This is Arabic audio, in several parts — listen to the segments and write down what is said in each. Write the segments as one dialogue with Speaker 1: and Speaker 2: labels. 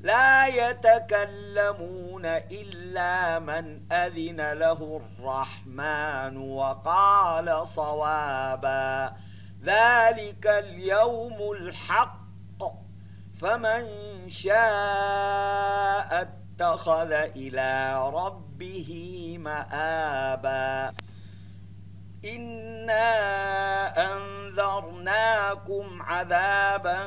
Speaker 1: لا يتكلمون إلا من أذن له الرحمن وقال صوابا. ذلك اليوم الحق. فمن شاء اتخذ إلى ربه مآبا. إنا أنذرناكم عذابا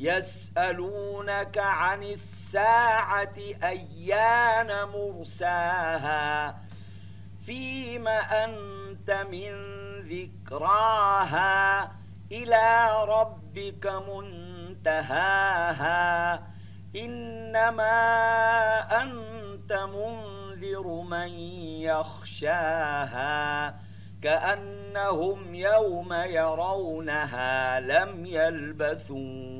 Speaker 1: يسألونك عن الساعة أيان مرساها؟ فيم أنت من ذكراها؟ إلى ربك منتهاها؟ إنما أنت منذر من يخشاها؟ كأنهم يوم يرونها لم يلبثون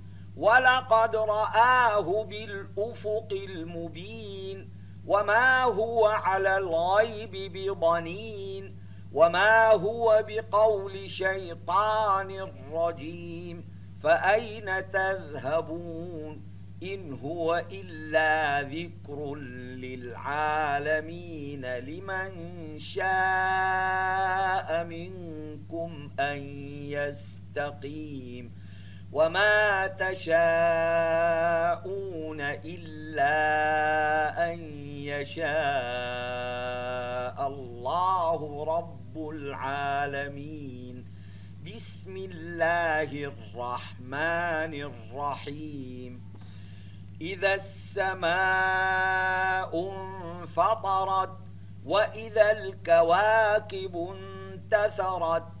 Speaker 1: ولقد رآه بالأفق المبين وما هو على الغيب بضنين وما هو بقول شيطان رجيم فأين تذهبون إن هو إلا ذكر للعالمين لمن شاء منكم أن يستقيم وما تشاءون إلا أن يشاء الله رب العالمين بسم الله الرحمن الرحيم إذا السماء انفطرت وإذا الكواكب انتثرت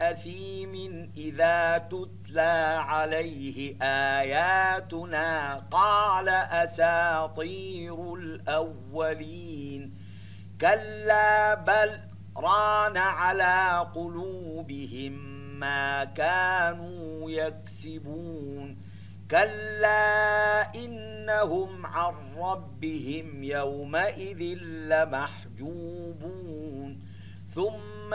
Speaker 1: أثيم إذا تتلى عليه آياتنا قال أساطير الأولين كلا بل ران على قلوبهم ما كانوا يكسبون كلا إنهم عن ربهم يومئذ لمحجوبون ثم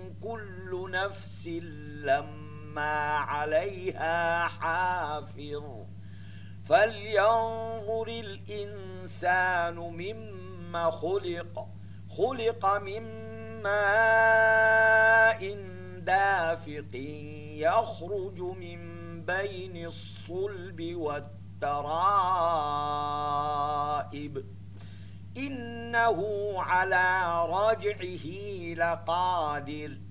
Speaker 1: كل نفس لما عليها حافظ. فلينظر الإنسان مما خلق خلق مما إن دافق يخرج من بين الصلب والترائب. إنه على رجعه لقادر.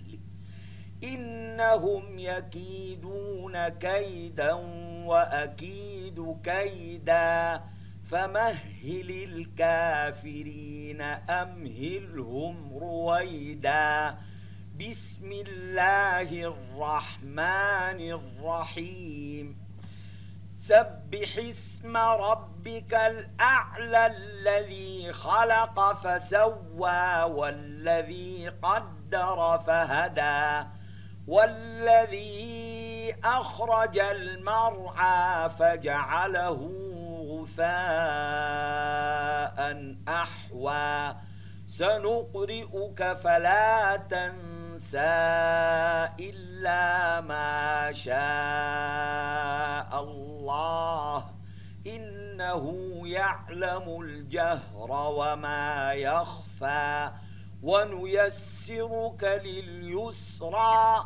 Speaker 1: إنهم يكيدون كيدا وأكيد كيدا فمهل الكافرين أمهلهم رويدا. بسم الله الرحمن الرحيم. سبح اسم ربك الأعلى الذي خلق فسوى والذي قدر فهدى. والذي أخرج المرعى فجعله غثاء أحوى. سنقرئك فلا تنسى إلا ما شاء الله. إنه يعلم الجهر وما يخفى. ونيسرك لليسرى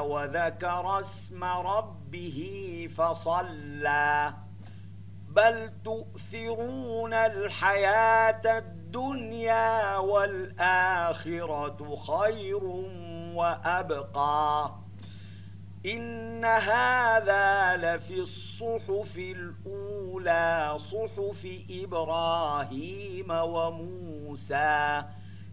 Speaker 1: وذكر اسم ربه فصلى. بل تؤثرون الحياة الدنيا والآخرة خير وأبقى. إن هذا لفي الصحف الأولى صحف إبراهيم وموسى.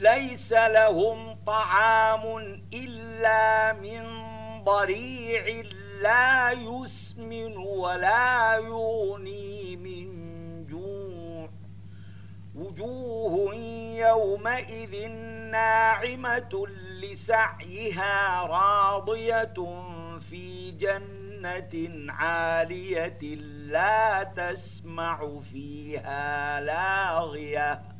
Speaker 1: ليس لهم طعام إلا من ضريع لا يسمن ولا يغني من جوع. وجوه يومئذ ناعمة لسعيها راضية في جنة عالية لا تسمع فيها لاغية.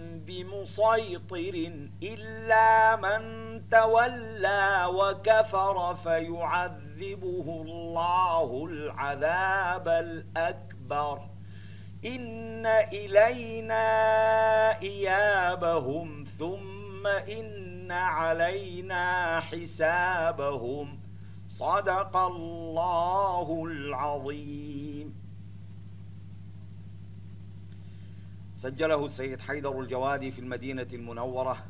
Speaker 1: بمسيطر إلا من تولى وكفر فيعذبه الله العذاب الأكبر. إن إلينا إيابهم ثم إن علينا حسابهم. صدق الله العظيم. سجله السيد حيدر الجوادي في المدينة المنورة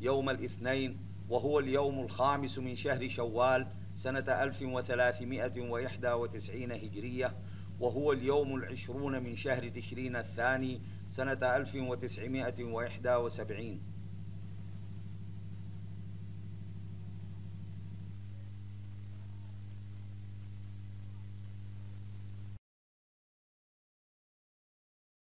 Speaker 1: يوم الاثنين وهو اليوم الخامس من شهر شوال سنة 1391 هجرية وهو اليوم العشرون من شهر تشرين الثاني سنة 1971